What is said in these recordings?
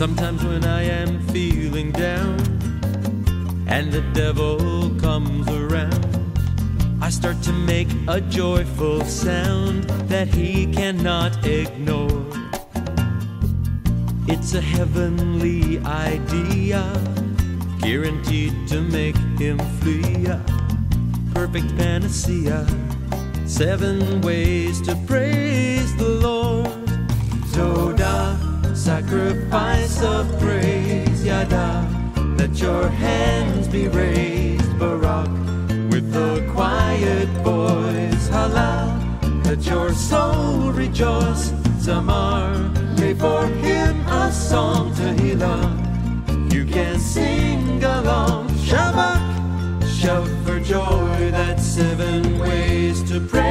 Sometimes when I am feeling down and the devil comes around, I start to make a joyful sound that he cannot ignore. It's a heavenly idea, guaranteed to make him flee. Perfect panacea, seven ways to praise hands be raised, Barak, with the quiet voice, Halal. Let your soul rejoice, Zamar. Play for him a song, Tehillah. You can sing along, Shabach. Shout for joy, that's seven ways to praise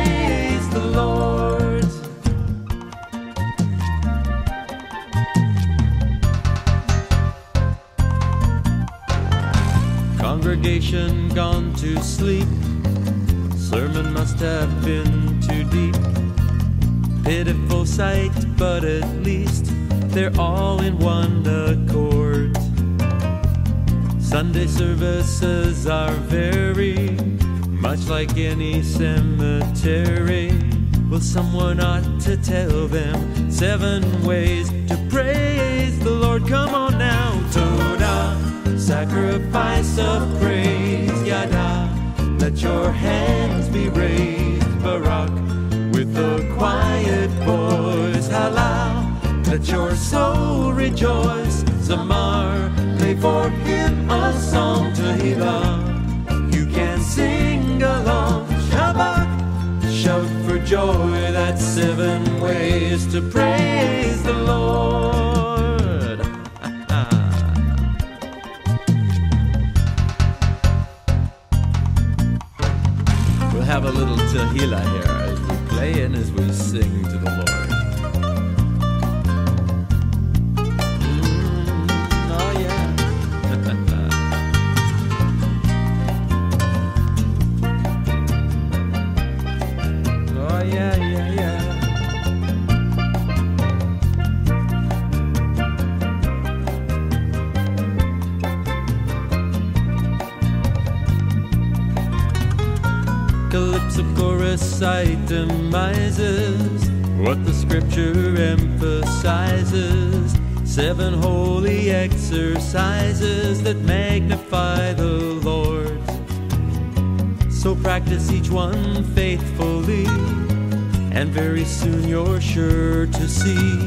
Congregation gone to sleep. Sermon must have been too deep. Pitiful sight, but at least they're all in one accord. Sunday services are very much like any cemetery. Well, someone ought to tell them seven ways to praise the Lord. Come on now, Toda, sacrifice of praise, Yada. Let your hands be raised, Barak, with a quiet voice, Halal. Let your soul rejoice, Zamar. Play for him a song, Tehillah. You can sing along, Shabach. Shout for joy, that's seven ways to praise have a little Tehillah here as we play and as we sing to the Lord. Calypso chorus itemizes what the scripture emphasizes. Seven holy exercises that magnify the Lord. So practice each one faithfully, and very soon you're sure to see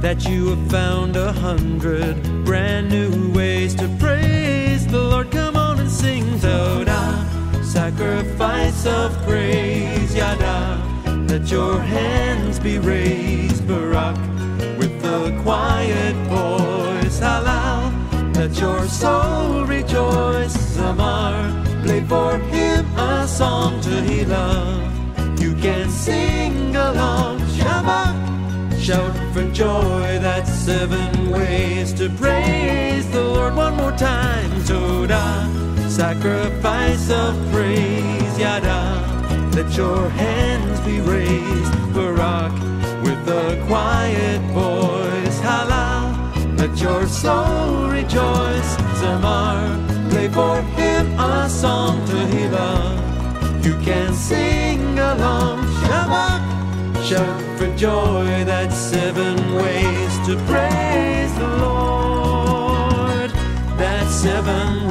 that you have found a hundred brand new ways to praise of praise, Yada. Let your hands be raised, Barak, with the quiet voice, Halal. Let your soul rejoice, Zamar. Play for him a song to Hila. You can sing along, Shabach. Shout for joy, that's seven ways to praise the Lord. One more time, Toda, sacrifice of praise, Yada. Let your hands be raised, Barak, with a quiet voice, Halal. Let your soul rejoice, Zamar. Play for him a song to Hila. You can sing along, Shabach. Shout for joy, that's seven ways to praise the Lord. That's seven